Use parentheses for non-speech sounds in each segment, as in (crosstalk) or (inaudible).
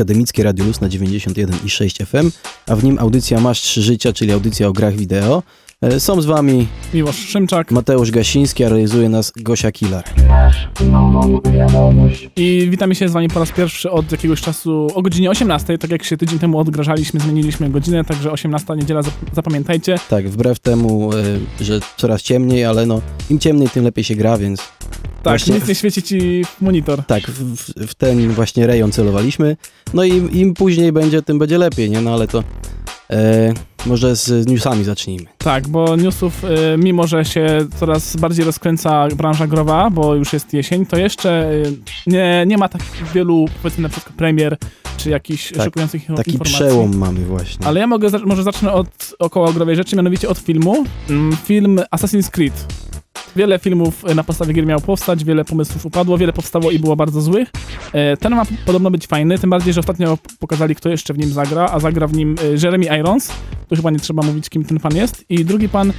Akademickie Radio Luz na 91,6 FM, a w nim audycja Masz Trzy Życia, czyli audycja o grach wideo. E, Są z wami Miłosz Szymczak Mateusz Gasiński, a realizuje nas Gosia Kilar. i witamy się z wami po raz pierwszy od jakiegoś czasu o godzinie 18, tak jak się tydzień temu odgrażaliśmy, zmieniliśmy godzinę, także 18 niedziela, zap- zapamiętajcie. Tak, wbrew temu, e, że coraz ciemniej, ale no im ciemniej, tym lepiej się gra, więc Tak, Właśnie- nic nie świeci ci monitor. tak, w, w- ten właśnie rejon celowaliśmy. No i im, im później będzie, tym będzie lepiej, nie? No ale to e, może z, newsami zacznijmy. Tak, bo newsów, y, mimo że się coraz bardziej rozkręca branża growa, bo już jest jesień, to jeszcze y, nie, nie ma tak wielu, powiedzmy na przykład premier, czy jakichś Tak, szykujących Taki informacji. przełom mamy właśnie. Ale ja mogę, może zacznę od około growej rzeczy, mianowicie od filmu. Mm, Film Assassin's Creed. Wiele filmów e, na podstawie gier miało powstać, wiele pomysłów upadło, wiele powstało i było bardzo złych. E, Ten ma podobno być fajny, tym bardziej, że ostatnio pokazali, kto jeszcze w nim zagra, a zagra w nim e, Jeremy Irons. Tu chyba nie trzeba mówić, kim ten pan jest. I drugi pan,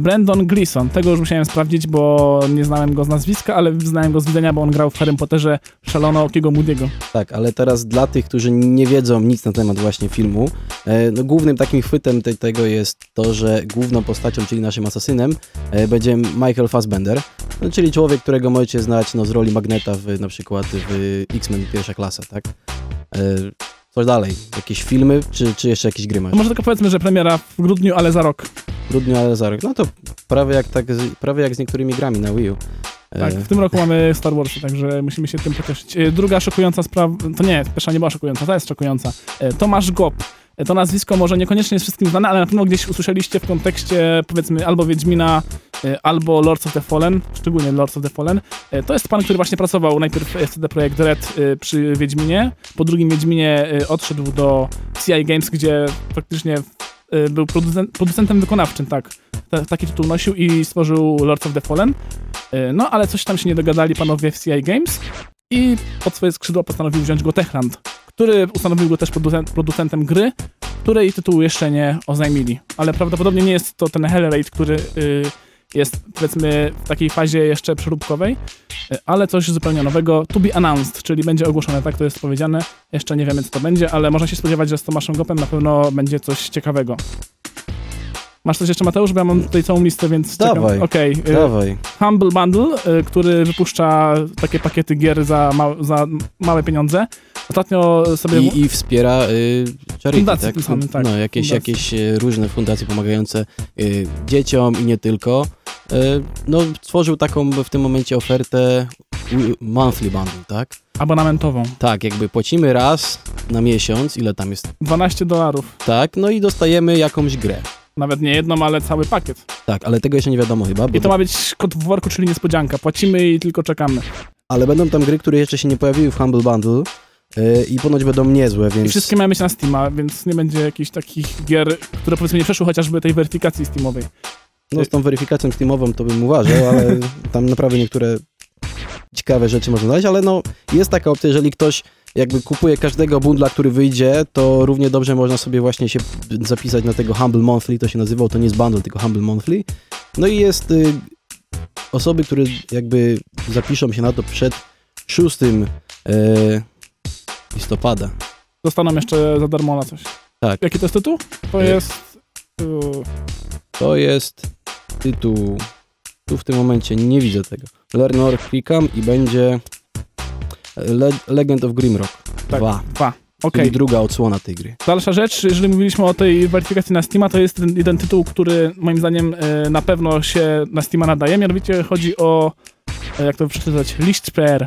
Brandon Gleeson. Tego już musiałem sprawdzić, bo nie znałem go z nazwiska, ale znałem go z widzenia, bo on grał w Harry Potterze szalono Okiego Moody'ego. Tak, ale teraz dla tych, którzy nie wiedzą nic na temat właśnie filmu, no głównym takim chwytem te, tego jest to, że główną postacią, czyli naszym asasynem, będzie Michael Fassbender, no, czyli człowiek, którego możecie znać no, z roli Magneta w, na przykład w X-Men pierwsza klasa, tak? E, co dalej? Jakieś filmy, czy, czy jeszcze jakieś gry masz? Może tylko powiedzmy, że premiera w grudniu, ale za rok. W grudniu, ale za rok. No to prawie jak, tak, z- prawie jak z niektórymi grami na Wii U. E, Tak, w tym roku mamy Star Warsy, także musimy się tym pocieszyć. E, Druga szokująca sprawa, to nie, pierwsza nie była szokująca, ta jest szokująca. Tomasz Gop. To nazwisko może niekoniecznie jest wszystkim znane, ale na pewno gdzieś usłyszeliście w kontekście, powiedzmy, albo Wiedźmina, e, albo Lords of the Fallen, szczególnie Lords of the Fallen. E, To jest pan, który właśnie pracował najpierw w CD Projekt Red e, przy Wiedźminie, po drugim Wiedźminie odszedł do CI Games, gdzie faktycznie e, był producent, producentem wykonawczym, tak. Ta- Taki tytuł nosił i stworzył Lords of the Fallen. No, ale coś tam się nie dogadali panowie w CI Games i pod swoje skrzydła postanowił wziąć go Techland, który ustanowił go też producent, producentem gry, której tytułu jeszcze nie oznajmili. Ale prawdopodobnie nie jest to ten Hellraid, który y, jest powiedzmy w takiej fazie jeszcze przeróbkowej, y, ale coś zupełnie nowego. To be announced, czyli będzie ogłoszone, tak to jest powiedziane. Jeszcze nie wiemy co to będzie, ale można się spodziewać, że z Tomaszem Gopem na pewno będzie coś ciekawego. Masz coś jeszcze, Mateusz? Bo ja mam tutaj całą listę, więc. Dawaj. Okej. y, Dawaj. Humble Bundle, y, który wypuszcza takie pakiety gier za, ma za małe pieniądze. Ostatnio sobie... I, I wspiera y, charity, Fundacje tak? samym, tak. No, jakieś, Fundacje. jakieś y, różne fundacje pomagające y, dzieciom i nie tylko. Y, no, stworzył taką w tym momencie ofertę monthly bundle, tak? Abonamentową. Tak, jakby płacimy raz na miesiąc, ile tam jest, 12 dolarów. tak? No i dostajemy jakąś grę. Nawet nie jedną, ale cały pakiet. Tak, ale tego jeszcze nie wiadomo chyba, I to ma być kot w worku, czyli niespodzianka. Płacimy i tylko czekamy. ale będą tam gry, które jeszcze się nie pojawiły w Humble Bundle y, i ponoć będą niezłe, I więc... wszystkie mają być na Steama, więc nie będzie jakichś takich gier, które powiedzmy nie przeszły chociażby tej weryfikacji Steamowej. No z tą weryfikacją Steamową to bym uważał, ale (laughs) tam naprawdę niektóre ciekawe rzeczy można znaleźć, ale no jest taka opcja, jeżeli ktoś jakby kupuje każdego bundla, który wyjdzie, to równie dobrze można sobie właśnie się zapisać na tego Humble Monthly, to się nazywał, to nie jest bundle, tylko Humble Monthly. No i jest y, osoby, które jakby zapiszą się na to przed 6 y, listopada. Dostaną jeszcze za darmo na coś. Tak. Jaki to jest tytuł? To Y- jest... To jest tytuł. Tu w tym momencie nie widzę tego. Learnor klikam i będzie Le Legend of Grimrock Tak. 2. Dwa. Okej. Czyli druga odsłona tej gry. Dalsza rzecz, jeżeli mówiliśmy o tej weryfikacji na Steama, to jest ten jeden tytuł, który moim zdaniem e, na pewno się na Steama nadaje. Mianowicie chodzi o, e, jak to przeczytać, Lichtsprer.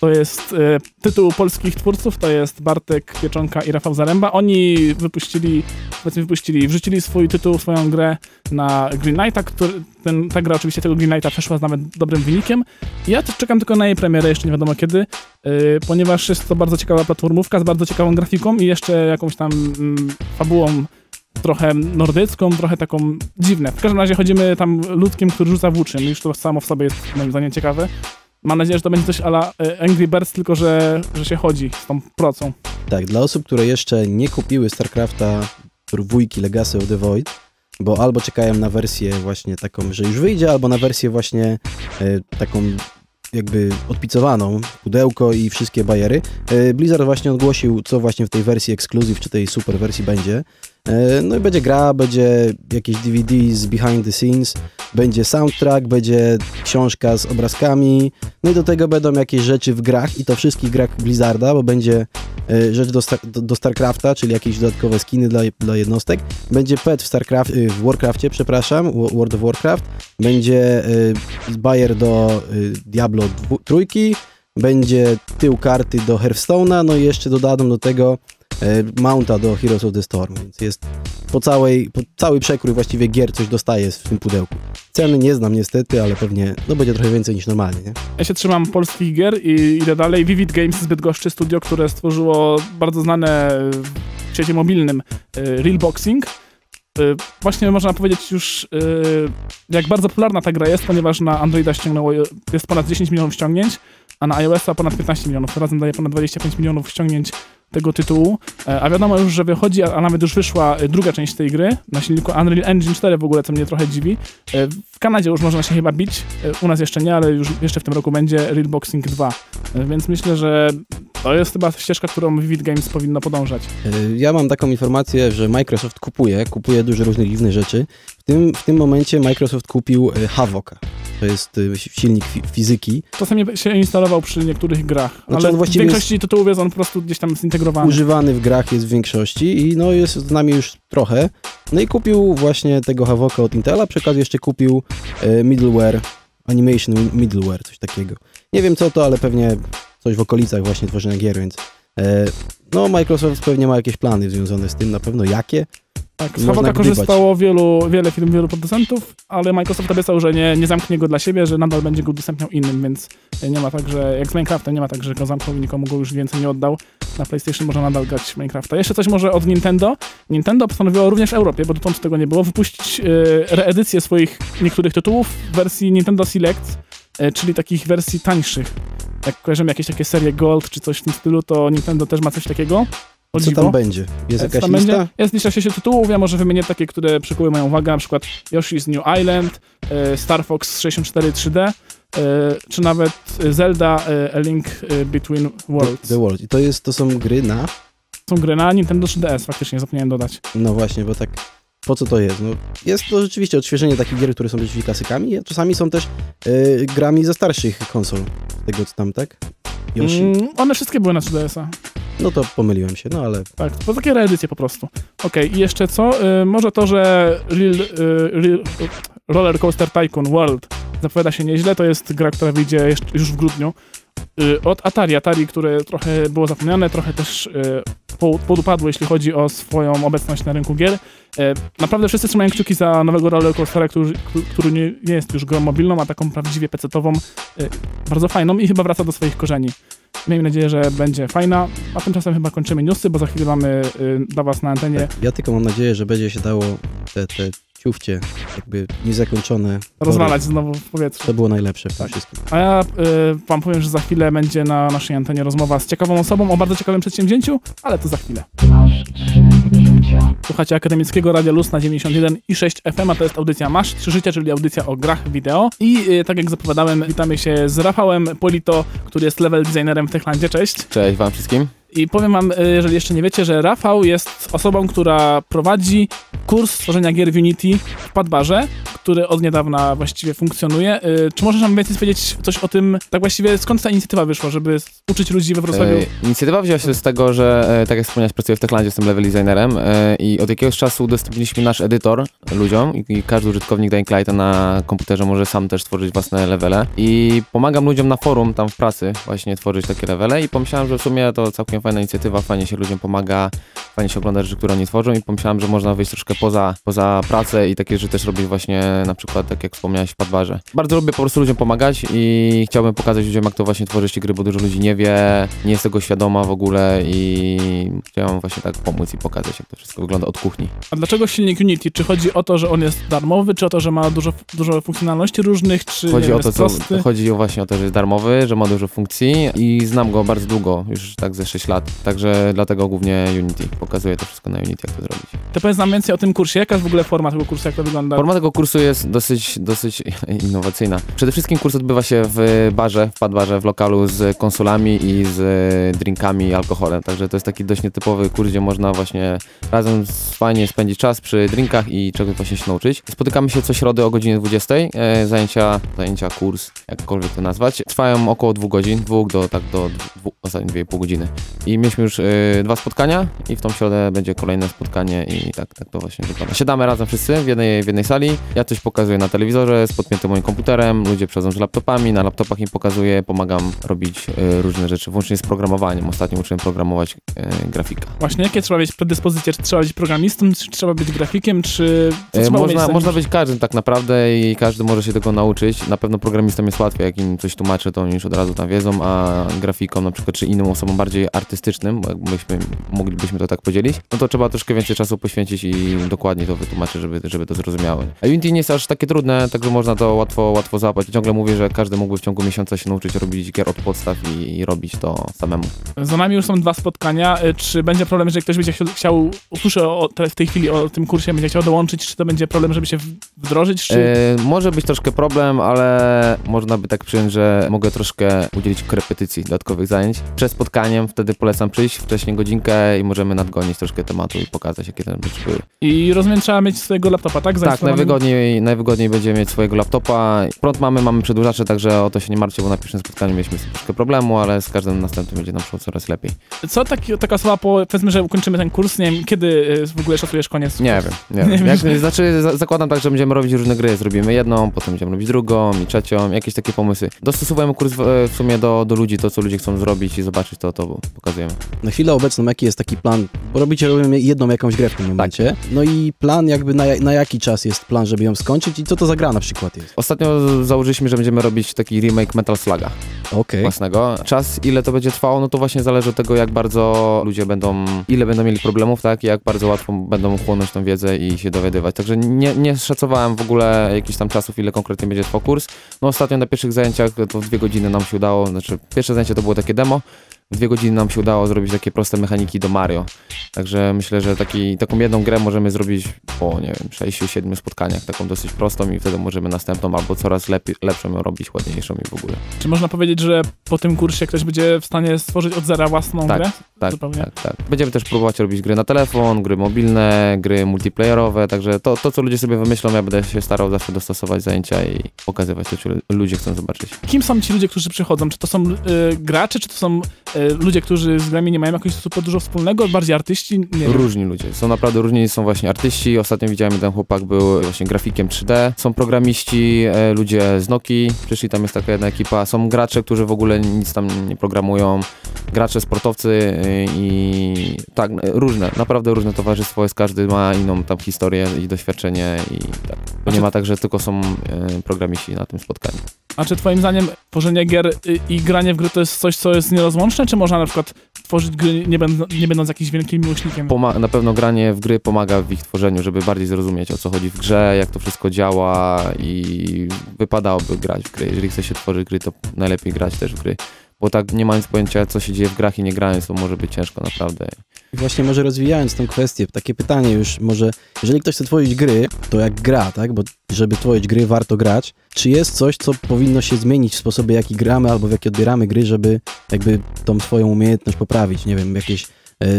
To jest e, tytuł polskich twórców, to jest Bartek Pieczonka i Rafał Zaręba. Oni wypuścili, powiedzmy wypuścili, wrzucili swój tytuł, swoją grę na Green Knighta, który, ten, ta gra oczywiście tego Green Knighta przeszła z nawet dobrym wynikiem. Ja czekam tylko na jej premierę, jeszcze nie wiadomo kiedy, e, ponieważ jest to bardzo ciekawa platformówka z bardzo ciekawą grafiką i jeszcze jakąś tam mm, fabułą trochę nordycką, trochę taką dziwne. W każdym razie chodzimy tam ludkiem, który rzuca włóczym. Już to samo w sobie jest moim zdaniem ciekawe. Mam nadzieję, że to będzie coś ala e, Angry Birds, tylko że, że się chodzi z tą procą. Tak, dla osób, które jeszcze nie kupiły StarCrafta dwójki Legacy of the Void, bo albo czekają na wersję właśnie taką, że już wyjdzie, albo na wersję właśnie e, taką jakby odpicowaną, pudełko i wszystkie bajery. E, Blizzard właśnie ogłosił, co właśnie w tej wersji Exclusive, czy tej super wersji będzie. E, No i będzie gra, będzie jakieś DVD z behind the scenes, będzie soundtrack, będzie książka z obrazkami, no i do tego będą jakieś rzeczy w grach i to wszystkich grach Blizzarda, bo będzie e, rzecz do, Star, do, StarCrafta, czyli jakieś dodatkowe skiny dla, dla jednostek. Będzie pet w, Starcraft, y, w Warcraftie, przepraszam, Wo- World of Warcraft. Będzie y, bajer do y, Diablo trójki, będzie tył karty do Hearthstone'a, no i jeszcze dodadzą do tego mounta do Heroes of the Storm, więc jest po, całej, po cały przekrój właściwie gier coś dostaje w tym pudełku. Ceny nie znam niestety, ale pewnie no, będzie trochę więcej niż normalnie, nie? Ja się trzymam polskich gier i idę dalej. Vivid Games z Bydgoszczy, studio, które stworzyło bardzo znane w świecie mobilnym y, Real Boxing. Y, Właśnie można powiedzieć już, jak bardzo popularna ta gra jest, ponieważ na Androida ściągnęło, jest ponad 10 milionów ściągnięć, a na iOS-a ponad 15 milionów. To razem daje ponad 25 milionów ściągnięć tego tytułu. E, A wiadomo już, że wychodzi, a nawet już wyszła y, druga część tej gry na silniku Unreal Engine 4 w ogóle, co mnie trochę dziwi. E, W Kanadzie już można się chyba bić, e, u nas jeszcze nie, ale już jeszcze w tym roku będzie Real Boxing 2. E, Więc myślę, że to jest chyba ścieżka, którą Vivid Games powinno podążać. Ja mam taką informację, że Microsoft kupuje, kupuje dużo różnych dziwnych rzeczy. W tym, w tym momencie Microsoft kupił Havoka. To jest y, silnik fi fizyki, Czasami się instalował przy niektórych grach, Znaczy ale w większości tytułów jest on po prostu gdzieś tam zintegrowany. używany w grach jest w większości i no jest z nami już trochę. No i kupił właśnie tego Havoka od Intela, przy okazji jeszcze kupił y, middleware, animation middleware, coś takiego. Nie wiem co to, ale pewnie coś w okolicach właśnie tworzenia gier, więc e, no Microsoft pewnie ma jakieś plany związane z tym, na pewno jakie. Tak, z korzystało wielu, wiele firm, wielu producentów, ale Microsoft obiecał, że nie, nie zamknie go dla siebie, że nadal będzie go udostępniał innym, więc nie ma tak, że jak z Minecraftem, nie ma tak, że go zamknął i nikomu go już więcej nie oddał. Na PlayStation można nadal grać Minecrafta. Jeszcze coś może od Nintendo. Nintendo postanowiło również w Europie, bo dotąd tego nie było, wypuścić e, reedycję swoich niektórych tytułów w wersji Nintendo Select, e, czyli takich wersji tańszych. Jak kojarzymy jakieś takie serie Gold czy coś w tym stylu, to Nintendo też ma coś takiego. O Co dziwo. tam będzie? Jest Co jakaś lista? będzie? Jest lista 10 tytułów, ja może wymienię takie, które przykuły moją uwagę, na przykład Yoshi's New Island, e, Star Fox 64 3D, e, czy nawet Zelda e, A Link e, Between Worlds. The World. I to, jest, to są gry na... Są gry na Nintendo 3DS, faktycznie zapomniałem dodać. No właśnie, bo tak po co to jest? No, jest to rzeczywiście odświeżenie takich gier, które są rzeczywiście klasykami, a czasami są też y, grami ze starszych konsol. Tego co tam, tak? Yoshi? Mm, one wszystkie były na 3DS-a. No to pomyliłem się, no ale Tak, to takie reedycje po prostu. Okej, i jeszcze co? Y, może to, że Real, y, Real, Roller Coaster Tycoon World zapowiada się nieźle, to jest gra, która wyjdzie jeszcze, już w grudniu. Y, od Atari, Atari, które trochę było zapomniane, trochę też y, po- podupadło, jeśli chodzi o swoją obecność na rynku gier. Y, naprawdę wszyscy trzymają kciuki za nowego Roller który, który nie, jest już grą mobilną, a taką prawdziwie pecetową, bardzo fajną i chyba wraca do swoich korzeni. Miejmy nadzieję, że będzie fajna, a tymczasem chyba kończymy newsy, bo za chwilę mamy dla was na antenie ja tylko mam nadzieję, że będzie się dało te, te ciufcie jakby niezakończone rozwalać znowu w powietrzu. To było najlepsze w tym Tak. wszystkim. A ja y, wam powiem, że za chwilę będzie na naszej antenie rozmowa z ciekawą osobą o bardzo ciekawym przedsięwzięciu, ale to za chwilę. Słuchacie Akademickiego Radia Luz na 91 i 6 FM, a to jest audycja Masz Trzy Życia, czyli audycja o grach wideo. I y, tak jak zapowiadałem, witamy się z Rafałem Polito, który jest level designerem w Techlandzie. Cześć. Cześć wam wszystkim. I powiem wam, y, jeżeli jeszcze nie wiecie, że Rafał jest osobą, która prowadzi kurs tworzenia gier w Unity w Padbarze, który od niedawna właściwie funkcjonuje. Y, Czy możesz nam więcej powiedzieć coś o tym, tak właściwie skąd ta inicjatywa wyszła, żeby uczyć ludzi we Wrocławiu? E, inicjatywa wzięła się z tego, że e, tak jak wspomniałeś, pracuję w Techlandzie, jestem level designerem e, i od jakiegoś czasu udostępniliśmy nasz edytor ludziom i, i każdy użytkownik Dying Lighta na komputerze może sam też tworzyć własne levele i pomagam ludziom na forum tam w pracy właśnie tworzyć takie levele i pomyślałem, że w sumie to całkiem fajna inicjatywa, fajnie się ludziom pomaga, fajnie się ogląda rzeczy, które oni tworzą i pomyślałem, że można wyjść troszkę poza, poza pracę i takie rzeczy też robić właśnie na przykład tak jak wspomniałeś w Padbarze. Bardzo lubię po prostu ludziom pomagać i chciałbym pokazać ludziom jak to właśnie tworzyć gry, bo dużo ludzi nie wie, nie jest tego świadoma w ogóle i chciałem właśnie tak pomóc i pokazać jak to wszystko wygląda od kuchni. A dlaczego silnik Unity? Czy chodzi o to, że on jest darmowy, czy o to, że ma dużo, dużo funkcjonalności różnych, czy Chodzi o to, co, chodzi właśnie o to, że jest darmowy, że ma dużo funkcji i znam go bardzo długo, już tak ze 6 lat, także dlatego głównie Unity pokazuję to wszystko na Unity, jak to zrobić. To powiedz nam więcej o tym kursie. Jaka jest w ogóle forma tego kursu, jak to wygląda? Forma tego kursu jest dosyć, dosyć (laughs) innowacyjna. Przede wszystkim kurs odbywa się w barze, w padbarze, w lokalu z konsolami i z drinkami i alkoholem, także to jest taki dość nietypowy kurs, gdzie można właśnie razem fajnie spędzić czas przy drinkach i czegoś właśnie się nauczyć. Spotykamy się co środy o godzinie 20, e, zajęcia, zajęcia, kurs, jakkolwiek to nazwać. Trwają około dwóch godzin, dwóch do tak do dwóch, ostatnie dwie i pół godziny. I mieliśmy już e, dwa spotkania i w tą środę będzie kolejne spotkanie i tak, tak to właśnie wygląda. Siadamy razem wszyscy w jednej, w jednej sali, ja coś pokazuję na telewizorze z podpiętym moim komputerem, ludzie przychodzą z laptopami, na laptopach im pokazuję, pomagam robić e, różne rzeczy, włącznie z programowaniem. Ostatnio uczyłem programować e, grafika. Właśnie, jakie trzeba mieć predyspozycje? Czy trzeba być programistą, czy trzeba być grafikiem, czy trzeba Można, można być każdym tak naprawdę i każdy może się tego nauczyć. Na pewno programistom jest łatwiej, jak im coś tłumaczę, to oni już od razu tam wiedzą, a grafikom na przykład, czy innym osobom bardziej artystycznym, bo jakbyśmy, moglibyśmy to tak podzielić, no to trzeba troszkę więcej czasu poświęcić i dokładnie to wytłumaczyć, żeby, żeby to zrozumiało. A Unity nie jest aż takie trudne, także można to łatwo, łatwo załapać. Ciągle mówię, że każdy mógłby w ciągu miesiąca się nauczyć robić gier od podstaw i, i robić to samemu. Za nami już są dwa spotkania. Y, Czy będzie problem, jeżeli ktoś będzie chciał, usłyszę o, w tej chwili o tym kursie, będzie chciał dołączyć, czy to będzie problem, żeby się wdrożyć, czy... E, może być troszkę problem, ale można by tak przyjąć, że mogę troszkę udzielić korepetycji dodatkowych zajęć. Przed spotkaniem wtedy polecam przyjść wcześniej godzinkę i możemy nadgonić troszkę tematu i pokazać, jakie tam rzeczy były. I rozumiem, trzeba mieć swojego laptopa, tak? Tak, najwygodniej, najwygodniej będziemy mieć swojego laptopa. Prąd mamy, mamy przedłużacze, także o to się nie martwcie, bo na pierwszym spotkaniu mieliśmy troszkę problemu, ale z każdym następnym będzie nam szło coraz lepiej. Co taki, taka osoba, po, powiedzmy, że ukończymy ten kurs, nie wiem, kiedy y, w ogóle szacujesz koniec? Nie wiem, nie (laughs) Nie wiem. Jak, znaczy, za, zakładam tak, że będziemy robić różne gry. Zrobimy jedną, potem będziemy robić drugą i trzecią, jakieś takie pomysły. Dostosowujemy kurs w, w sumie do, do ludzi, to co ludzie chcą zrobić i zobaczyć to, to pokazujemy. Na chwilę obecną jaki jest taki plan? Bo robicie robimy jedną jakąś grę w tym momencie. No i plan jakby na, na jaki czas jest plan, żeby ją skończyć i co to za gra na przykład jest? Ostatnio założyliśmy, że będziemy robić taki remake Metal Sluga Okej. własnego. Czas, ile to będzie trwało, no to właśnie zależy od tego, jak bardzo ludzie będą, ile będą mieli problemów, tak, jak bardzo łatwo będą chłonąć tą wiedzę i się dowiadywać. Także nie, nie szacowałem w ogóle jakichś tam czasów, ile konkretnie będzie trwał kurs. No ostatnio na pierwszych zajęciach to dwie godziny nam się udało, znaczy pierwsze zajęcie to było takie demo, dwie godziny nam się udało zrobić takie proste mechaniki do Mario. Także myślę, że taki, taką jedną grę możemy zrobić po, nie wiem, 6-7 spotkaniach, taką dosyć prostą i wtedy możemy następną albo coraz lepiej, lepszą ją robić, ładniejszą i w ogóle. Czy można powiedzieć, że po tym kursie ktoś będzie w stanie stworzyć od zera własną Tak. grę? Tak, Zupełnie. tak, tak. Będziemy też próbować robić gry na telefon, gry mobilne, gry multiplayerowe, także to, to co ludzie sobie wymyślą, ja będę się starał zawsze dostosować zajęcia i pokazywać to, co ludzie chcą zobaczyć. Kim są ci ludzie, którzy przychodzą? Czy to są y, gracze, czy to są ludzie, którzy z grami nie mają jakoś super dużo wspólnego, bardziej artyści? Nie wiem. Różni ludzie, są naprawdę różni, są właśnie artyści, ostatnio widziałem, jeden chłopak był właśnie grafikiem 3D, są programiści, e, ludzie z Nokii, przyszli, tam jest taka jedna ekipa, są gracze, którzy w ogóle nic tam nie programują, gracze, sportowcy e, i tak, e, różne, naprawdę różne towarzystwo jest, każdy ma inną tam historię i doświadczenie i tak. To nie ma tak, że tylko są e, programiści na tym spotkaniu. A czy twoim zdaniem tworzenie gier y, i granie w gry to jest coś, co jest nierozłączne, czy można na przykład tworzyć gry nie, będ nie będąc jakimś wielkim miłośnikiem? Poma- na pewno granie w gry pomaga w ich tworzeniu, żeby bardziej zrozumieć o co chodzi w grze, jak to wszystko działa i wypadałoby grać w gry. Jeżeli chce się tworzyć gry, to najlepiej grać też w gry. Bo tak nie mając pojęcia, co się dzieje w grach i nie grając, to może być ciężko naprawdę. Właśnie może rozwijając tą kwestię, takie pytanie już, może jeżeli ktoś chce tworzyć gry, to jak gra, tak? Bo żeby tworzyć gry warto grać. Czy jest coś, co powinno się zmienić w sposobie, jaki gramy albo w jaki odbieramy gry, żeby jakby tą swoją umiejętność poprawić? Nie wiem, jakieś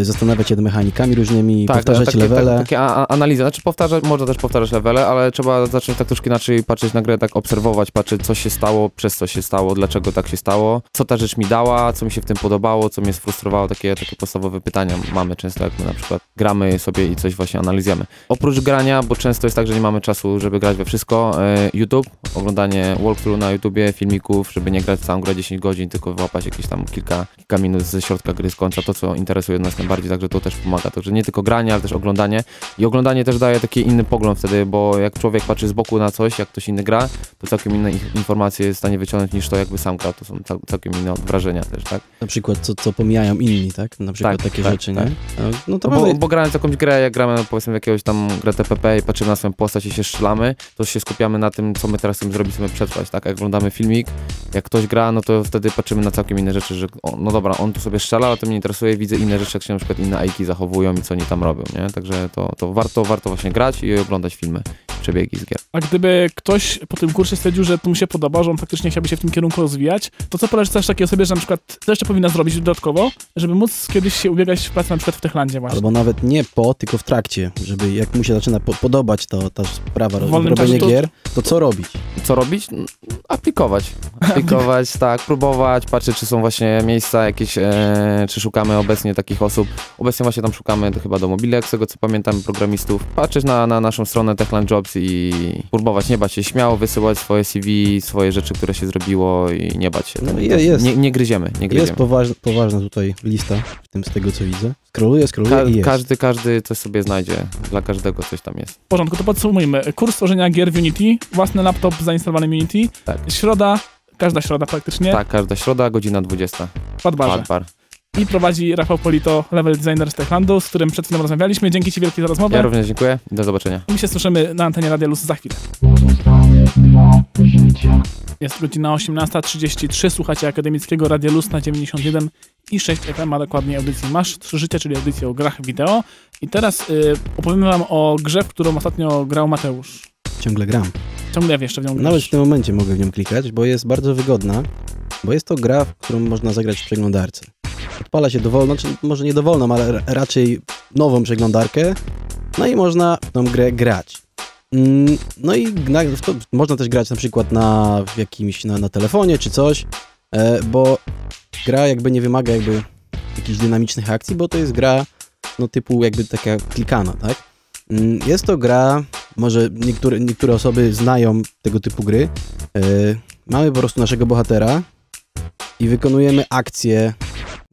zastanawiać się nad mechanikami różnymi, powtarzać takie, levele. Tak, takie a, a, analizy. Znaczy powtarzać, można też powtarzać levele, ale trzeba zacząć tak troszkę inaczej patrzeć na grę, tak obserwować, patrzeć co się stało, przez co się stało, dlaczego tak się stało, co ta rzecz mi dała, co mi się w tym podobało, co mnie sfrustrowało, takie, takie podstawowe pytania mamy często, jak my na przykład gramy sobie i coś właśnie analizujemy. Oprócz grania, bo często jest tak, że nie mamy czasu, żeby grać we wszystko, e, YouTube, oglądanie walkthrough na YouTubie, filmików, żeby nie grać całą grę 10 godzin, tylko wyłapać jakieś tam kilka, kilka minut ze środka gry, z końca, to co interesuje nas najbardziej, także to też pomaga. Także nie tylko granie, ale też oglądanie. I oglądanie też daje taki inny pogląd wtedy, bo jak człowiek patrzy z boku na coś, jak ktoś inny gra, to całkiem inne informacje jest w stanie wyciągnąć niż to jakby sam gra. To są cał, całkiem inne wrażenia też, tak? Na przykład co, co pomijają inni, tak? Na przykład Tak, takie tak, rzeczy, tak. nie? No, no to No bo, bo grając jakąś grę, jak gramy powiedzmy w jakiegoś tam grę TPP i patrzymy na swoją postać i się strzelamy, to się skupiamy na tym, co my teraz chcemy zrobić, chcemy przetrwać, tak? Jak oglądamy filmik, jak ktoś gra, no to wtedy patrzymy na całkiem inne rzeczy, że o, no dobra, on tu sobie strzela, ale to mnie interesuje, widzę inne rzeczy, jak się na przykład inne Aiki zachowują i co oni tam robią, nie? Także to, to warto, warto właśnie grać i oglądać filmy, przebiegi z gier. A gdyby ktoś po tym kursie stwierdził, że to mu się podoba, że on faktycznie chciałby się w tym kierunku rozwijać, to co polecasz takiej osobie, że na przykład co jeszcze powinna zrobić dodatkowo, żeby móc kiedyś się ubiegać w pracę na przykład w Techlandzie właśnie? Albo nawet nie po, tylko w trakcie, żeby jak mu się zaczyna po podobać to, ta sprawa, to- gier, to co robić? Co robić? Aplikować. (laughs) Aplikować, tak, próbować, patrzeć, czy są właśnie miejsca jakieś, e, czy szukamy obecnie takich osób. Obecnie właśnie tam szukamy to chyba do mobilek, z tego co pamiętam, programistów. Patrzeć na, na naszą stronę Techland Jobs i próbować, nie bać się śmiało, wysyłać swoje CV, swoje rzeczy, które się zrobiło i nie bać się. No je- jest. Nie, nie gryziemy, nie Jest gryziemy. poważ, poważna tutaj lista, w tym z tego co widzę. Skroluję, skroluję Ka- i jest. każdy, każdy coś sobie znajdzie. Dla każdego coś tam jest. W porządku, to podsumujmy. Kurs tworzenia gier w Unity, własny laptop zainstalowany w Unity, Tak. środa, każda środa praktycznie, Tak, każda środa, godzina 20. w Padbarze. Bar, bar. I prowadzi Rafał Polito, level designer z Techlandu, z którym przed chwilą rozmawialiśmy. Dzięki Ci wielkie za rozmowę. Ja również dziękuję i do zobaczenia. I my się słyszymy na antenie Radia Luz za chwilę. Jest godzina 18.33, słuchacie Akademickiego Radia Luz na 91 i 6 FM, a dokładnie audycji Masz Trzy Życie, czyli audycji o grach wideo. I teraz y, opowiemy wam o grze, w którą ostatnio grał Mateusz. Ciągle gram. Ciągle jeszcze w nią Nawet grasz. w tym momencie mogę w nią klikać, bo jest bardzo wygodna, bo jest to gra, w którą można zagrać w przeglądarce. Odpala się dowolną, czy może nie dowolną, ale ra- raczej nową przeglądarkę, no i można w tą grę grać. Mm, No i na, to, można też grać na przykład na jakimś, na, na telefonie czy coś, e, bo gra jakby nie wymaga jakby jakichś dynamicznych akcji, bo to jest gra no typu jakby taka klikana, tak? Mm, Jest to gra, może niektóre, niektóre osoby znają tego typu gry. E, mamy po prostu naszego bohatera i wykonujemy akcje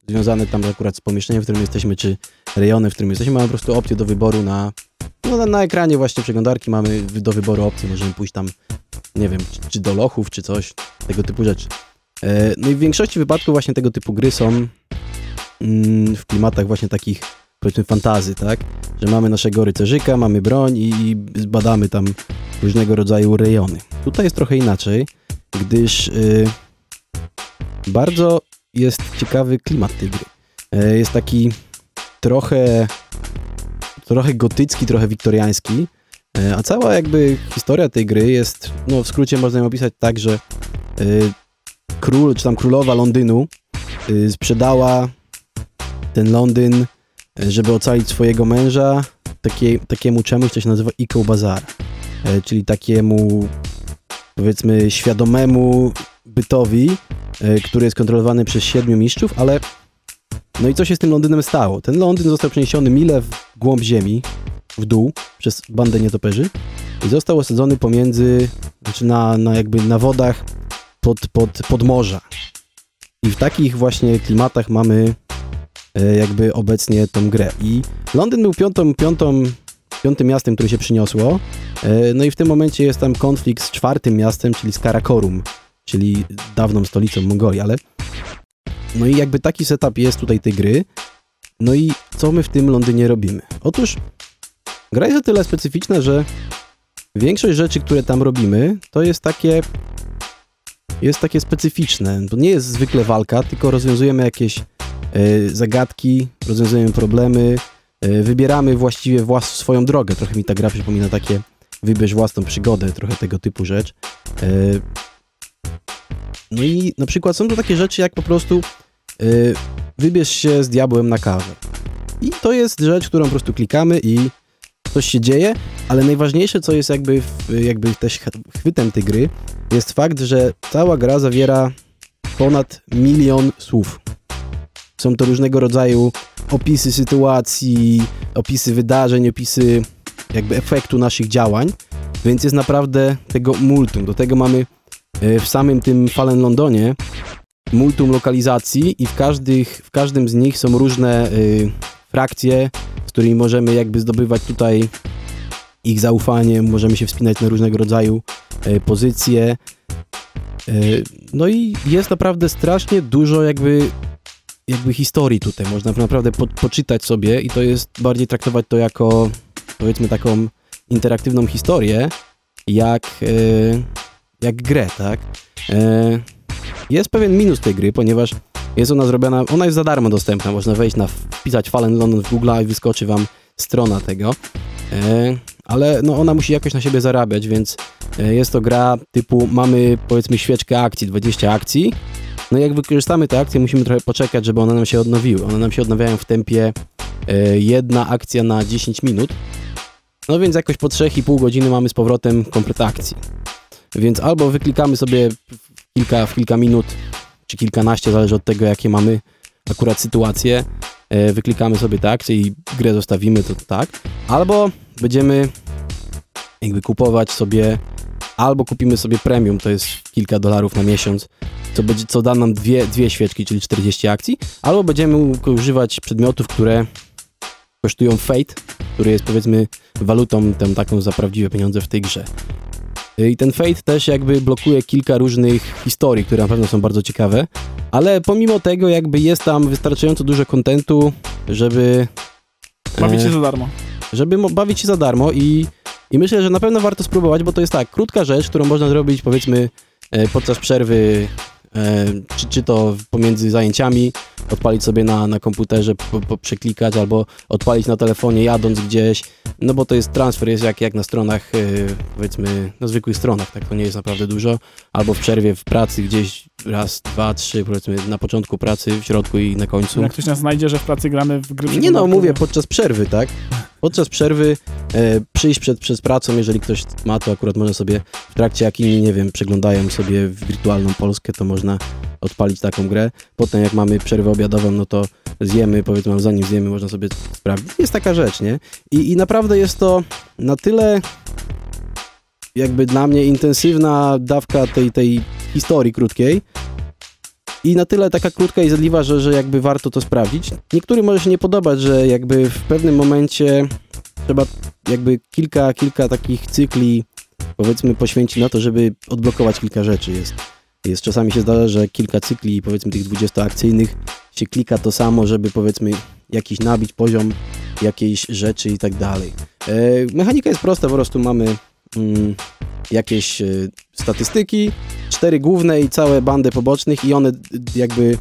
związane tam akurat z pomieszczeniem, w którym jesteśmy, czy rejonem, w którym jesteśmy. Mamy po prostu opcję do wyboru na, no, na, na ekranie właśnie przeglądarki mamy do wyboru opcje. Możemy pójść tam, nie wiem, czy, czy do lochów, czy coś, tego typu rzeczy. E, no i w większości wypadków właśnie tego typu gry są mm, w klimatach właśnie takich powiedzmy fantazy, tak? Że mamy naszego rycerzyka, mamy broń i, i zbadamy tam różnego rodzaju rejony. Tutaj jest trochę inaczej, gdyż y, bardzo jest ciekawy klimat tej gry. E, jest taki trochę trochę gotycki, trochę wiktoriański, e, a cała jakby historia tej gry jest, no w skrócie można ją opisać tak, że y, król, czy tam królowa Londynu sprzedała ten Londyn, e, żeby ocalić swojego męża takie, takiemu czemuś, co się nazywa Eco Bazaar, e, czyli takiemu powiedzmy świadomemu bytowi, e, który jest kontrolowany przez siedmiu mistrzów, ale no i co się z tym Londynem stało? Ten Londyn został przeniesiony mile w głąb ziemi, w dół, przez bandę nietoperzy i został osadzony pomiędzy, znaczy na, na jakby na wodach pod, pod, pod morza. I w takich właśnie klimatach mamy e, jakby obecnie tą grę. I Londyn był piątą, piątą, piątym miastem, które się przyniosło. E, No i w tym momencie jest tam konflikt z czwartym miastem, czyli z Karakorum, czyli dawną stolicą Mongolii, ale no i jakby taki setup jest tutaj tej gry. No i co my w tym Londynie robimy? Otóż gra jest o tyle specyficzna, że większość rzeczy, które tam robimy, to jest takie jest takie specyficzne. To nie jest zwykle walka, tylko rozwiązujemy jakieś e, zagadki, rozwiązujemy problemy, wybieramy właściwie włas swoją drogę. Trochę mi ta gra przypomina takie wybierz własną przygodę, trochę tego typu rzecz. E, no i na przykład są to takie rzeczy jak po prostu e, wybierz się z diabłem na kawę. I to jest rzecz, którą po prostu klikamy i coś się dzieje, ale najważniejsze, co jest jakby, jakby też ch- chwytem tej gry, jest fakt, że cała gra zawiera ponad milion słów. Są to różnego rodzaju opisy sytuacji, opisy wydarzeń, opisy jakby efektu naszych działań, więc jest naprawdę tego multum. Do tego mamy e, w samym tym Fallen Londonie multum lokalizacji i w, każdych, w każdym z nich są różne y, frakcje, z którymi możemy jakby zdobywać tutaj ich zaufanie, możemy się wspinać na różnego rodzaju y, pozycje. Y, no i jest naprawdę strasznie dużo jakby jakby historii tutaj. Można naprawdę po, poczytać sobie i to jest bardziej traktować to jako powiedzmy taką interaktywną historię, jak, y, jak grę, tak? Y, jest pewien minus tej gry, ponieważ Jest ona zrobiona, ona jest za darmo dostępna, można wejść na, wpisać Fallen London w Google i wyskoczy wam strona tego. E, ale no ona musi jakoś na siebie zarabiać, więc e, jest to gra typu mamy powiedzmy świeczkę akcji, 20 akcji. No jak wykorzystamy te akcje, musimy trochę poczekać, żeby one nam się odnowiły. One nam się odnawiają w tempie e, jedna akcja na 10 minut. No więc jakoś po 3,5 godziny mamy z powrotem komplet akcji. Więc albo wyklikamy sobie w kilka, w kilka minut, czy kilkanaście, zależy od tego, jakie mamy akurat sytuacje. E, wyklikamy sobie te akcje i grę zostawimy, to tak. Albo będziemy jakby kupować sobie, albo kupimy sobie premium, to jest kilka dolarów na miesiąc, co, będzie, co da nam dwie, dwie świeczki, czyli 40 akcji, albo będziemy używać przedmiotów, które kosztują Fate, który jest powiedzmy walutą tą taką za prawdziwe pieniądze w tej grze. I ten Fate też jakby blokuje kilka różnych historii, które na pewno są bardzo ciekawe, ale pomimo tego jakby jest tam wystarczająco dużo kontentu, żeby... Bawić się e, za darmo. żeby bawić się za darmo i, i myślę, że na pewno warto spróbować, bo to jest tak, krótka rzecz, którą można zrobić powiedzmy e, podczas przerwy, e, czy, czy to pomiędzy zajęciami, odpalić sobie na, na komputerze, po, po, przeklikać albo odpalić na telefonie jadąc gdzieś, no bo to jest transfer, jest jak, jak na stronach, e, powiedzmy, na zwykłych stronach, tak, to nie jest naprawdę dużo, albo w przerwie w pracy gdzieś raz, dwa, trzy, powiedzmy na początku pracy, w środku i na końcu. Jak ktoś nas znajdzie, że w pracy gramy w gry Nie no, mówię podczas przerwy, tak? Podczas przerwy e, przyjść przed, przed pracą, jeżeli ktoś ma, to akurat można sobie w trakcie, jak inni, nie wiem, przeglądają sobie wirtualną Polskę, to można odpalić taką grę. Potem jak mamy przerwę obiadową, no to zjemy, powiedzmy, zanim zjemy, można sobie sprawdzić. Jest taka rzecz, nie? I, I naprawdę jest to na tyle jakby dla mnie intensywna dawka tej, tej historii krótkiej, i na tyle taka krótka i zjadliwa, że, że jakby warto to sprawdzić. Niektórym może się nie podobać, że jakby w pewnym momencie trzeba jakby kilka, kilka takich cykli powiedzmy poświęcić na to, żeby odblokować kilka rzeczy. Jest, jest czasami się zdarza, że kilka cykli powiedzmy tych 20 akcyjnych się klika to samo, żeby powiedzmy jakiś nabić poziom jakiejś rzeczy i tak dalej. E, mechanika jest prosta, po prostu mamy mm, jakieś e, statystyki, cztery główne i całe bandy pobocznych i one jakby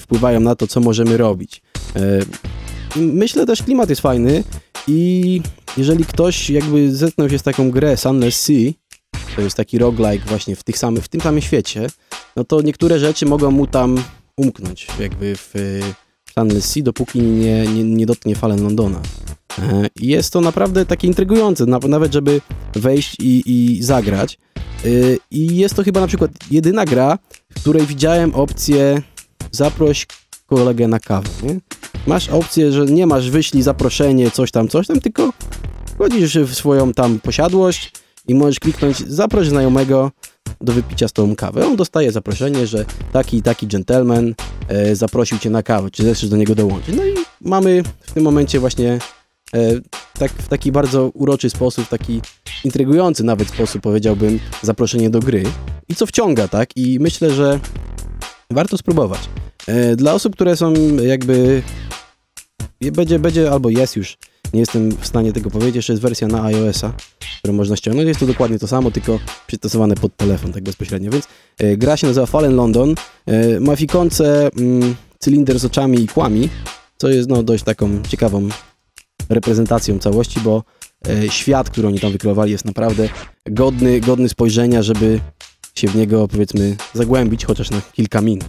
wpływają na to, co możemy robić. E, myślę też klimat jest fajny i jeżeli ktoś jakby zetknął się z taką grę Sunless Sea, to jest taki roguelike właśnie w, tych samych, w tym samym świecie, no to niektóre rzeczy mogą mu tam umknąć jakby w Sunless Sea, dopóki nie, nie, nie dotknie Fallen Londona. E, I jest to naprawdę takie intrygujące, na- nawet żeby wejść i, i zagrać. Y, I jest to chyba na przykład jedyna gra, w której widziałem opcję zaproś kolegę na kawę. Nie? Masz opcję, że nie masz wyślij zaproszenie, coś tam, coś tam, tylko wchodzisz w swoją tam posiadłość i możesz kliknąć zaproś znajomego do wypicia z tobą kawę. On dostaje zaproszenie, że taki i taki gentleman e, zaprosił cię na kawę, czy zechcesz do niego dołączyć. No i mamy w tym momencie właśnie e, tak, w taki bardzo uroczy sposób, taki intrygujący nawet sposób, powiedziałbym, zaproszenie do gry. I co wciąga, tak? I myślę, że warto spróbować. E, Dla osób, które są jakby... Będzie, będzie albo jest już, nie jestem w stanie tego powiedzieć, jeszcze jest wersja na iOS-a, którą można ściągnąć. Jest to dokładnie to samo, tylko przystosowane pod telefon, tak bezpośrednio. Więc e, gra się nazywa Fallen London. E, ma w ikonce mm, cylinder z oczami i kłami, co jest no, dość taką ciekawą reprezentacją całości, bo e, świat, który oni tam wykreowali jest naprawdę godny, godny spojrzenia, żeby się w niego powiedzmy zagłębić chociaż na kilka minut.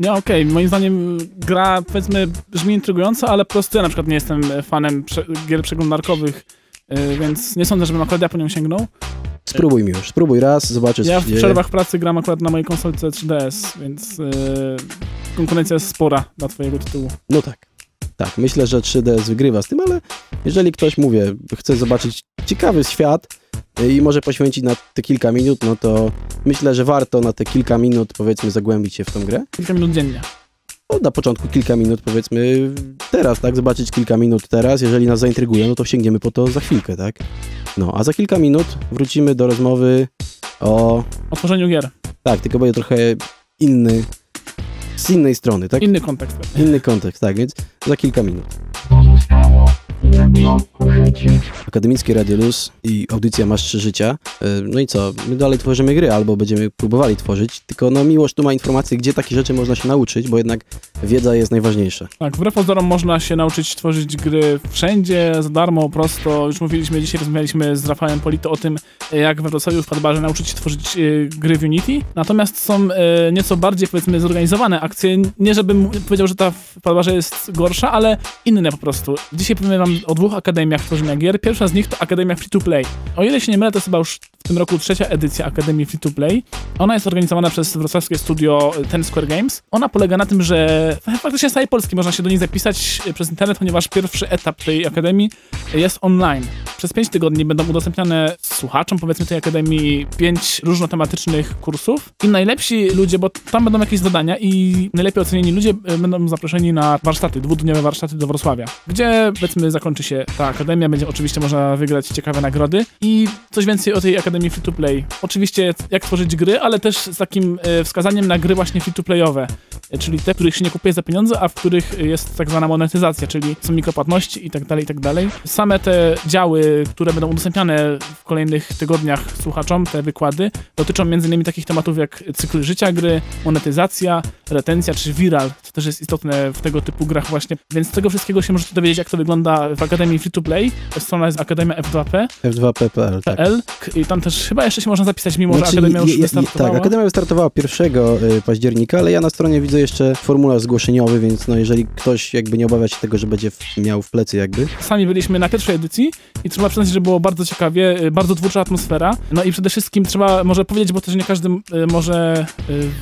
Nie, okej, moim zdaniem gra, powiedzmy, brzmi intrygująco, ale po prostu ja na przykład nie jestem fanem prze gier przeglądarkowych, yy, więc nie sądzę, żebym akurat ja po nią sięgnął. Spróbuj mi już, spróbuj raz, zobaczysz. Ja w przerwach pracy gram akurat na mojej konsolce 3DS, więc yy, konkurencja jest spora dla twojego tytułu. No tak. Tak, myślę, że 3DS wygrywa z tym, ale jeżeli ktoś, mówię, chce zobaczyć ciekawy świat y, i może poświęcić na te kilka minut, no to myślę, że warto na te kilka minut, powiedzmy, zagłębić się w tą grę. Kilka minut dziennie. No, na początku kilka minut, powiedzmy, teraz, tak? Zobaczyć kilka minut teraz. Jeżeli nas zaintryguje, no to sięgniemy po to za chwilkę, tak? No, a za kilka minut wrócimy do rozmowy o... O tworzeniu gier. Tak, tylko będzie trochę inny, z innej strony, tak? Inny kontekst. Inny kontekst, tak, więc za kilka minut. Akademickie Radio Luz i audycja Masz Trzy Życia. E, No i co? My dalej tworzymy gry, albo będziemy próbowali tworzyć, tylko no Miłosz tu ma informacje, gdzie takie rzeczy można się nauczyć, bo jednak wiedza jest najważniejsza. Tak, wbrew pozorom można się nauczyć tworzyć gry wszędzie, za darmo, prosto. Już mówiliśmy, dzisiaj rozmawialiśmy z Rafałem Polito o tym, jak we Wrocławiu w Padbarze nauczyć się tworzyć e, gry w Unity. Natomiast są e, nieco bardziej, powiedzmy, zorganizowane akcje. Nie żebym powiedział, że ta w Padbarze jest gorsza, ale inne po prostu. Dzisiaj powiem wam o dwóch akademiach tworzenia gier. Pierwsza z nich to Akademia Free to Play. O ile się nie mylę, to jest chyba już w tym roku trzecia edycja Akademii Free to Play. Ona jest organizowana przez wrocławskie studio Ten Square Games. Ona polega na tym, że faktycznie z całej Polski można się do niej zapisać przez internet, ponieważ pierwszy etap tej akademii jest online. Przez 5 tygodni będą udostępniane słuchaczom, powiedzmy tej akademii, pięć różnotematycznych kursów. I najlepsi ludzie, bo tam będą jakieś zadania i najlepiej ocenieni ludzie e, będą zaproszeni na warsztaty, dwudniowe warsztaty do Wrocławia, gdzie powiedzmy zakończy się ta akademia, będzie oczywiście można wygrać ciekawe nagrody i coś więcej o tej akademii free to play. Oczywiście jak tworzyć gry, ale też z takim e, wskazaniem na gry właśnie free to playowe, e, czyli te, których się nie kupuje za pieniądze, a w których jest tak zwana monetyzacja, czyli są mikropłatności i tak dalej, i tak dalej. Same te działy, które będą udostępniane w kolejnych tygodniach słuchaczom, te wykłady, dotyczą m.in. takich tematów jak cykl życia gry, monetyzacja, retencja czy viral, też jest istotne w tego typu grach właśnie. Więc z tego wszystkiego się możecie dowiedzieć, jak to wygląda w Akademii Free to Play. Strona jest Akademia F2P. F2P.pl, tak. I tam też chyba jeszcze się można zapisać, mimo Znaczy, że Akademia już je- je- wystartowała. Tak, Akademia wystartowała 1 y, października, ale ja na stronie widzę jeszcze formularz zgłoszeniowy, więc no jeżeli ktoś jakby nie obawia się tego, że będzie miał w plecy jakby, Sami byliśmy na pierwszej edycji i trzeba przyznać, że było bardzo ciekawie, y, bardzo twórcza atmosfera. No i przede wszystkim trzeba może powiedzieć, bo też nie każdy y, może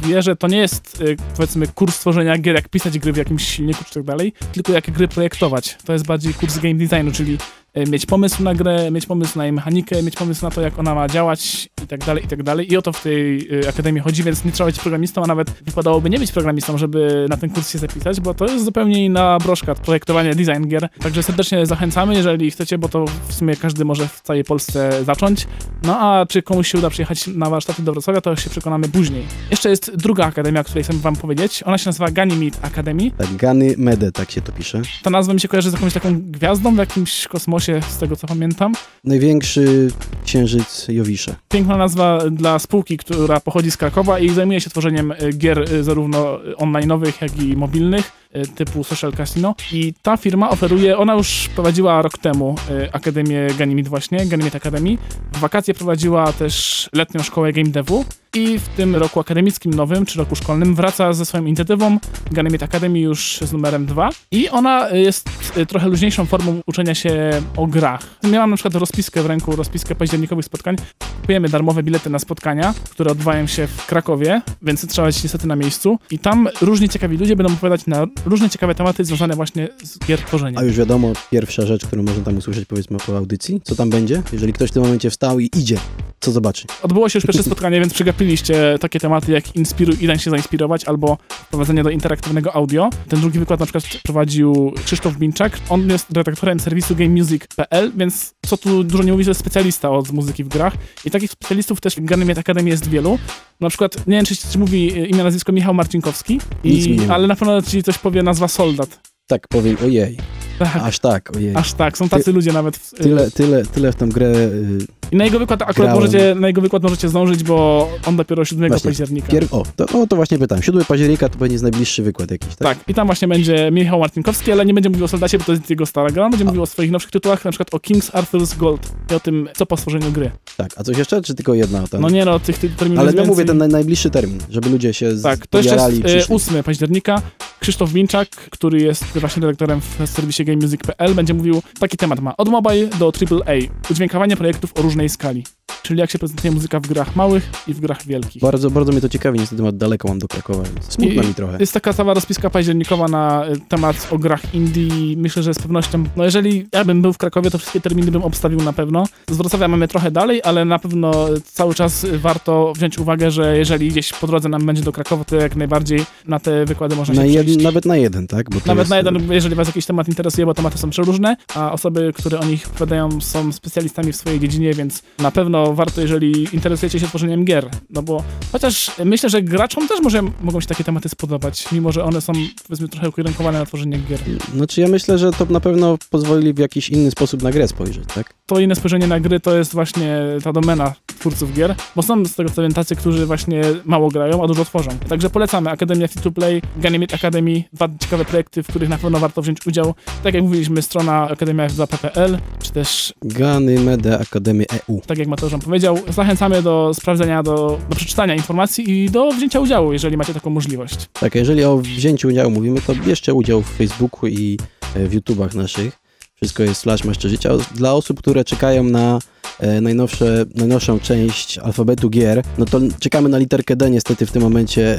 wie, że to nie jest powiedzmy kurs tworzenia gier, jak pisać gry w jakimś silniku czy tak dalej, tylko jak gry projektować. To jest bardziej kurs game designu, czyli mieć pomysł na grę, mieć pomysł na jej mechanikę, mieć pomysł na to, jak ona ma działać i tak dalej, i tak dalej. I o to w tej y, akademii chodzi, więc nie trzeba być programistą, a nawet wypadałoby nie być programistą, żeby na ten kurs się zapisać, bo to jest zupełnie inna broszka, projektowanie design gier. Także serdecznie zachęcamy, jeżeli chcecie, bo to w sumie każdy może w całej Polsce zacząć. No a czy komuś się uda przyjechać na warsztaty do Wrocławia, to się przekonamy później. Jeszcze jest druga akademia, o której chcę wam powiedzieć. Ona się nazywa Ganymede Academy. tak, Gany Mede, tak się to pisze. Ta nazwa mi się kojarzy z jakąś taką gwiazdą w jakimś kosmosie, z tego co pamiętam. Największy księżyc Jowisza. Piękna nazwa dla spółki, która pochodzi z Krakowa i zajmuje się tworzeniem y, gier y, zarówno online'owych, jak i mobilnych, typu Social Casino. I ta firma oferuje, ona już prowadziła rok temu y, Akademię Ganymede właśnie, Ganymede Academy. W wakacje prowadziła też letnią szkołę game devu i w tym roku akademickim nowym, czy roku szkolnym wraca ze swoją inicjatywą Ganymede Academy już z numerem 2 i ona jest y, trochę luźniejszą formą uczenia się o grach. Miałam na przykład rozpiskę w ręku, rozpiskę październikowych spotkań. Kupujemy darmowe bilety na spotkania, które odbywają się w Krakowie, więc trzeba być niestety na miejscu. I tam różni ciekawi ludzie będą opowiadać na różne ciekawe tematy związane właśnie z gier tworzeniem. A już wiadomo, pierwsza rzecz, którą można tam usłyszeć powiedzmy po audycji, co tam będzie? Jeżeli ktoś w tym momencie wstał i idzie, co zobaczy? Odbyło się już pierwsze (laughs) spotkanie, więc przegapiliście takie tematy jak inspiruj i daj się zainspirować, albo wprowadzenie do interaktywnego audio. Ten drugi wykład na przykład prowadził Krzysztof Binczak. On jest redaktorem serwisu GameMusic.pl, więc co tu dużo nie mówi, że jest specjalista od muzyki w grach. I takich specjalistów też w Ganymede Academy jest wielu. Na przykład, nie wiem, czy mówi e, imię, nazwisko Michał Marcinkowski, i, ale na pewno ci coś powie nazwa Soldat. Tak powiem, ojej, Tak, aż tak, ojej. aż tak, są tacy ludzie nawet. w- Tyle, tyle, tyle w tą grę y, I na jego wykład akurat Grałem. możecie, na jego wykład możecie zdążyć, bo on dopiero 7 Właśnie, października. Pier... O, to, o, to właśnie pytam. 7 października to jest najbliższy wykład jakiś, tak? Tak, i tam właśnie będzie Michał Martinkowski, ale nie będzie mówił o Soldacie, bo to jest jego stara gra. On będzie mówił o swoich nowszych tytułach, na przykład o King's Arthur's Gold i o tym, co po stworzeniu gry. Tak. A coś jeszcze, czy tylko jedna? Ten... No nie no, tych ty- terminów Ale więcej. mówię, ten naj, najbliższy termin, żeby ludzie się Tak, to jeszcze jest przyszli. e, 8 października. Krzysztof Winczak, który jest właśnie redaktorem w serwisie GameMusic.pl, będzie mówił, taki temat ma, od mobile do AAA, udźwiękowanie projektów o różnej skali. Czyli jak się prezentuje muzyka w grach małych i w grach wielkich. Bardzo, bardzo mnie to ciekawi, niestety ma daleko mam do Krakowa, więc smutno I- mi trochę. Jest taka cała rozpiska październikowa na y, temat o grach indie. Myślę, że z pewnością, no jeżeli ja bym był w Krakowie, to wszystkie terminy bym obstawił na pewno. Z Wrocławia mamy trochę dalej, ale na pewno cały czas warto wziąć uwagę, że jeżeli gdzieś po drodze nam będzie do Krakowa, to jak najbardziej na te wykłady można Na się jed, nawet na jeden, tak? Nawet jest, na jeden, jeżeli was jakiś temat interesuje, bo tematy są przeróżne, a osoby, które o nich opowiadają są specjalistami w swojej dziedzinie, więc na pewno warto, jeżeli interesujecie się tworzeniem gier, no bo chociaż myślę, że graczom też może mogą się takie tematy spodobać, mimo że one są powiedzmy trochę ukierunkowane na tworzenie gier. Znaczy ja myślę, że to na pewno pozwoli w jakiś inny sposób na grę spojrzeć, tak? To inne spojrzenie na gry to jest właśnie ta domena twórców gier, bo są z tego co wiem tacy, którzy właśnie mało grają, a dużo tworzą. Także polecamy Akademia Free to Play, Ganymede Academy, dwa ciekawe projekty, w których na pewno warto wziąć udział. Tak jak mówiliśmy, strona Akademia F2PPL, czy też Ganymede Akademii E EU. tak jak Mateusz powiedział, zachęcamy do sprawdzenia, do, do przeczytania informacji i do wzięcia udziału, jeżeli macie taką możliwość. Tak, jeżeli o wzięciu udziału mówimy, to bierzcie udział w Facebooku i e, w YouTubach naszych. Wszystko jest slash Master Życia. Dla osób, które czekają na e, najnowsze, najnowszą część alfabetu gier, no to czekamy na literkę D niestety w tym momencie. E,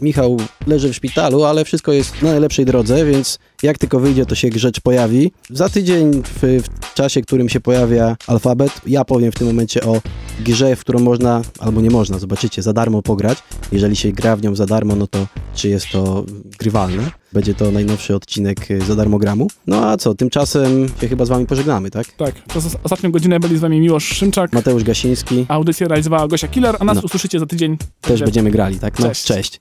Michał leży w szpitalu, ale wszystko jest na najlepszej drodze, więc jak tylko wyjdzie, to się rzecz pojawi. Za tydzień, w, w czasie, w którym się pojawia alfabet, ja powiem w tym momencie o grze, w którą można, albo nie można, zobaczycie, za darmo pograć. Jeżeli się gra w nią za darmo, no to czy jest to grywalne? Będzie to najnowszy odcinek y, za darmogramu. No a co, tymczasem się chyba z wami pożegnamy, tak? Tak, przez os- ostatnią godzinę byli z wami Miłosz Szymczak, Mateusz Gasiński, audycję realizowała Gosia Killer, a nas No. usłyszycie za tydzień. też będziemy grali, tak? No, Cześć. cześć.